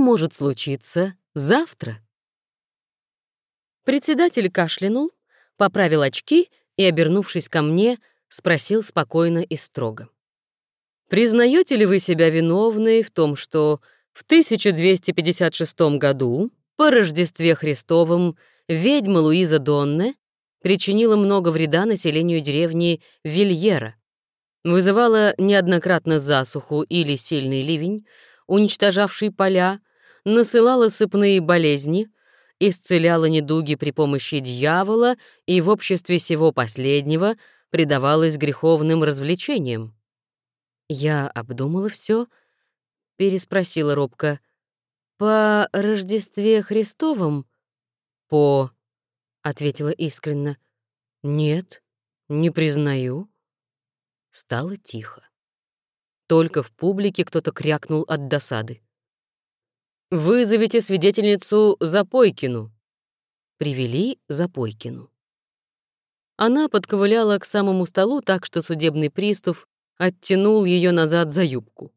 может случиться завтра? Председатель кашлянул, поправил очки и, обернувшись ко мне, спросил спокойно и строго. «Признаете ли вы себя виновной в том, что в 1256 году, по Рождестве Христовом, ведьма Луиза Донне причинила много вреда населению деревни Вильера, вызывала неоднократно засуху или сильный ливень, уничтожавший поля, насылала сыпные болезни, исцеляла недуги при помощи дьявола и в обществе всего последнего предавалась греховным развлечениям. Я обдумала все, переспросила робко. «По Рождестве Христовом?» «По...» — ответила искренно. «Нет, не признаю». Стало тихо. Только в публике кто-то крякнул от досады. «Вызовите свидетельницу Запойкину». Привели Запойкину. Она подковыляла к самому столу так, что судебный пристав оттянул ее назад за юбку.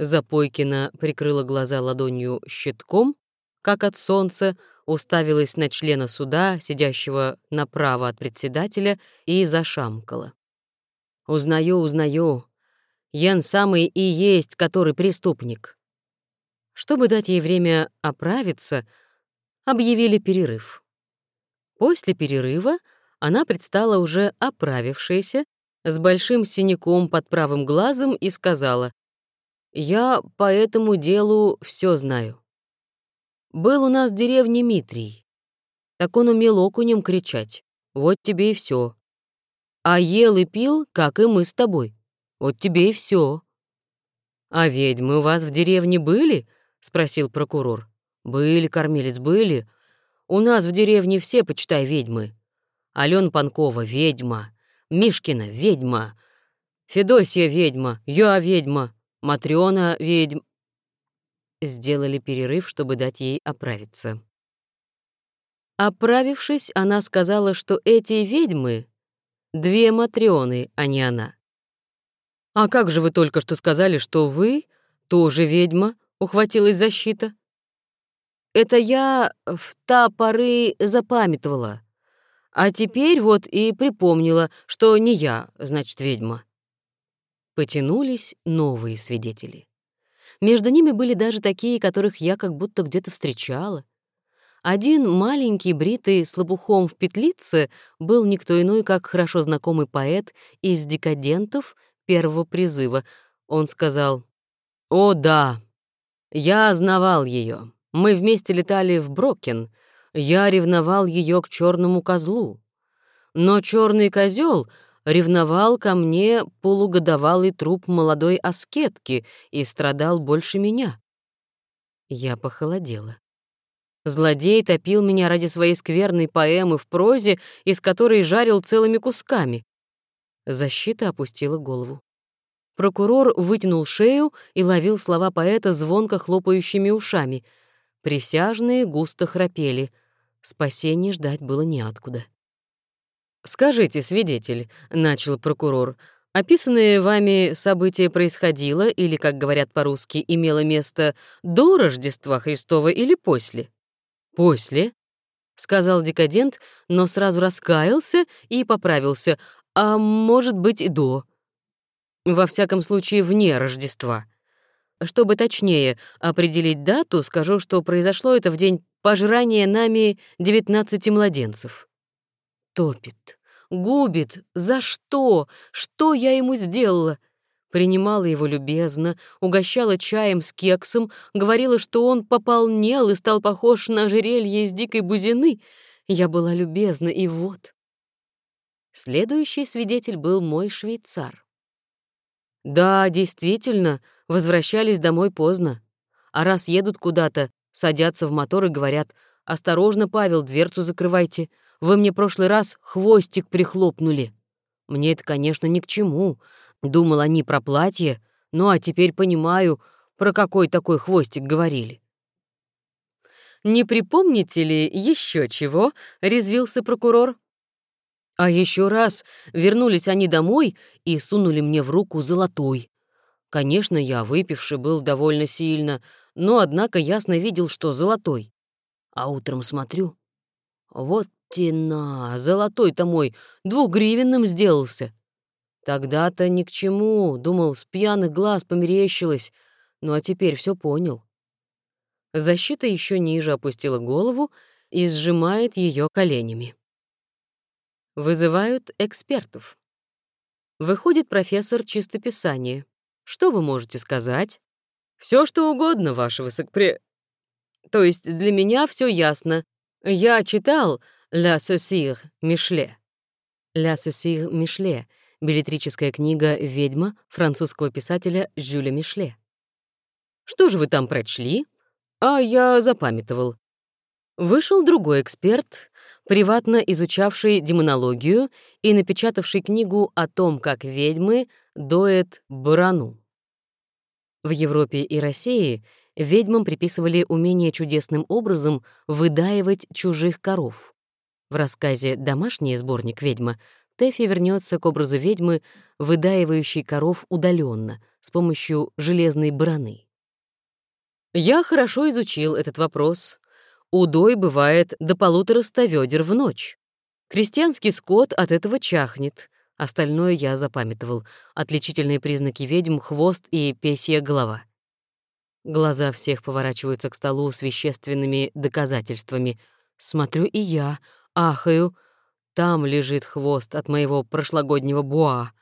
Запойкина прикрыла глаза ладонью щитком, как от солнца, уставилась на члена суда, сидящего направо от председателя, и зашамкала. «Узнаю, узнаю. Ян самый и есть, который преступник». Чтобы дать ей время оправиться, объявили перерыв. После перерыва она предстала уже оправившаяся, с большим синяком под правым глазом и сказала, «Я по этому делу все знаю. Был у нас в деревне Митрий. Так он умел окунем кричать. Вот тебе и все. А ел и пил, как и мы с тобой. Вот тебе и все. А ведьмы у вас в деревне были? — спросил прокурор. «Были, кормилец, были. У нас в деревне все, почитай, ведьмы. Алена Панкова — ведьма, Мишкина — ведьма, Федосия — ведьма, я — ведьма, Матрёна — ведьм...» Сделали перерыв, чтобы дать ей оправиться. Оправившись, она сказала, что эти ведьмы — две Матрёны, а не она. «А как же вы только что сказали, что вы тоже ведьма?» Ухватилась защита. Это я в та поры запамятовала. А теперь вот и припомнила, что не я, значит, ведьма. Потянулись новые свидетели. Между ними были даже такие, которых я как будто где-то встречала. Один маленький, бритый, с лопухом в петлице, был никто иной, как хорошо знакомый поэт из декадентов первого призыва. Он сказал, «О, да, я знавал ее. Мы вместе летали в Брокен. Я ревновал ее к черному козлу. Но черный козел ревновал ко мне полугодовалый труп молодой аскетки и страдал больше меня. Я похолодела. Злодей топил меня ради своей скверной поэмы в прозе, из которой жарил целыми кусками. Защита опустила голову. Прокурор вытянул шею и ловил слова поэта звонко хлопающими ушами. Присяжные густо храпели. Спасения ждать было неоткуда. «Скажите, свидетель», — начал прокурор, «описанное вами событие происходило или, как говорят по-русски, имело место до Рождества Христова или после?» «После», — сказал декадент, но сразу раскаялся и поправился, «а может быть и до». Во всяком случае, вне Рождества. Чтобы точнее определить дату, скажу, что произошло это в день пожрания нами 19 младенцев. Топит, губит. За что? Что я ему сделала? Принимала его любезно, угощала чаем с кексом, говорила, что он пополнел и стал похож на ожерелье из дикой бузины. Я была любезна, и вот. Следующий свидетель был мой швейцар. Да, действительно, возвращались домой поздно. А раз едут куда-то, садятся в мотор и говорят, «Осторожно, Павел, дверцу закрывайте. Вы мне прошлый раз хвостик прихлопнули». Мне это, конечно, ни к чему. Думал они про платье, ну а теперь понимаю, про какой такой хвостик говорили. «Не припомните ли еще чего?» — резвился прокурор. А еще раз вернулись они домой и сунули мне в руку золотой. Конечно, я, выпивший, был довольно сильно, но, однако, ясно видел, что золотой. А утром смотрю, вот тена, золотой-то мой двугривенным сделался. Тогда-то ни к чему, думал, с пьяных глаз померещилось, ну а теперь все понял. Защита еще ниже опустила голову и сжимает ее коленями. Вызывают экспертов. Выходит профессор чистописания. Что вы можете сказать? Все, что угодно, ваше высокопре... То есть для меня все ясно. Я читал «Ля Сосир Мишле». «Ля Сосир Мишле» — билетрическая книга «Ведьма» французского писателя Жюля Мишле. Что же вы там прочли? А я запамятовал. Вышел другой эксперт, приватно изучавший демонологию и напечатавший книгу о том, как ведьмы доят барану. В Европе и России ведьмам приписывали умение чудесным образом выдаивать чужих коров. В рассказе «Домашний сборник ведьма» Тэфи вернется к образу ведьмы, выдаивающей коров удаленно с помощью железной бараны. Я хорошо изучил этот вопрос. Удой бывает до полутора ста ведер в ночь. Крестьянский скот от этого чахнет. Остальное я запамятовал. Отличительные признаки ведьм — хвост и песья голова. Глаза всех поворачиваются к столу с вещественными доказательствами. Смотрю и я, ахаю. Там лежит хвост от моего прошлогоднего буа.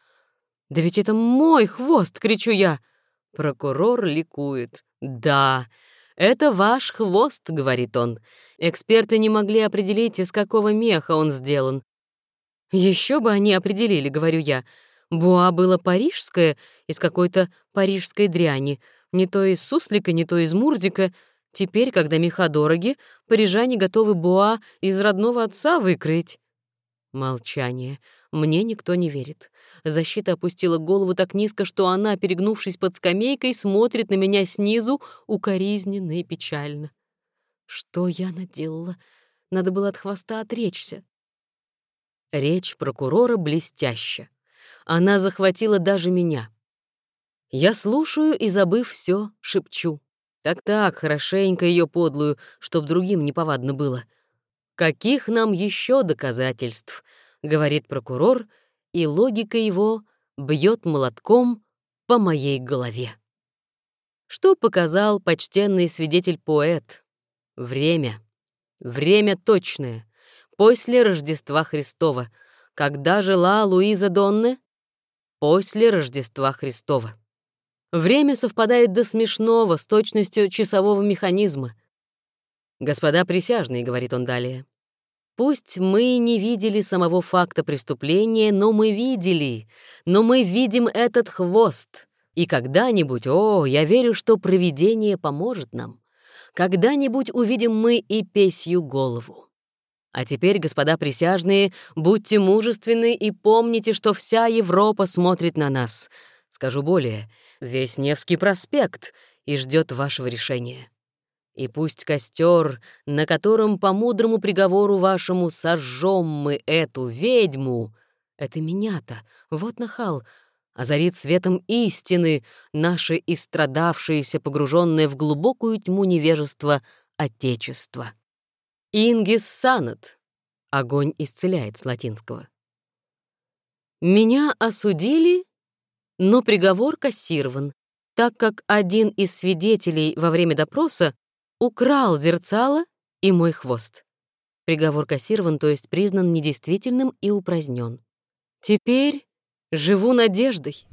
«Да ведь это мой хвост!» — кричу я. Прокурор ликует. «Да, это ваш хвост», — говорит он. Эксперты не могли определить, из какого меха он сделан. Еще бы они определили, говорю я. Буа было парижское, из какой-то парижской дряни — не то из суслика, не то из мурзика. Теперь, когда меха дороги, парижане готовы буа из родного отца выкроить. Молчание. Мне никто не верит. Защита опустила голову так низко, что она, перегнувшись под скамейкой, смотрит на меня снизу укоризненно и печально. Что я наделала? Надо было от хвоста отречься. Речь прокурора блестяща. Она захватила даже меня. Я слушаю и, забыв все, шепчу. Так-так, хорошенько ее подлую, чтоб другим неповадно было. «Каких нам еще доказательств?» — говорит прокурор, и логика его бьет молотком по моей голове. Что показал почтенный свидетель-поэт? Время. Время точное. После Рождества Христова. Когда жила Луиза Донне? После Рождества Христова. Время совпадает до смешного с точностью часового механизма. «Господа присяжные», — говорит он далее, — «пусть мы не видели самого факта преступления, но мы видели, но мы видим этот хвост. И когда-нибудь, о, я верю, что провидение поможет нам. Когда-нибудь увидим мы и песью голову. А теперь, господа присяжные, будьте мужественны и помните, что вся Европа смотрит на нас. Скажу более — весь Невский проспект и ждет вашего решения. И пусть костер, на котором по мудрому приговору вашему сожжем мы эту ведьму, это меня-то, вот нахал, озарит светом истины наше истрадавшееся, погруженное в глубокую тьму невежества Отечество. Ингис санат. Огонь исцеляет с латинского. Меня осудили но приговор кассирован, так как один из свидетелей во время допроса украл зерцало и мой хвост. Приговор кассирован, то есть признан недействительным и упразднен. Теперь живу надеждой.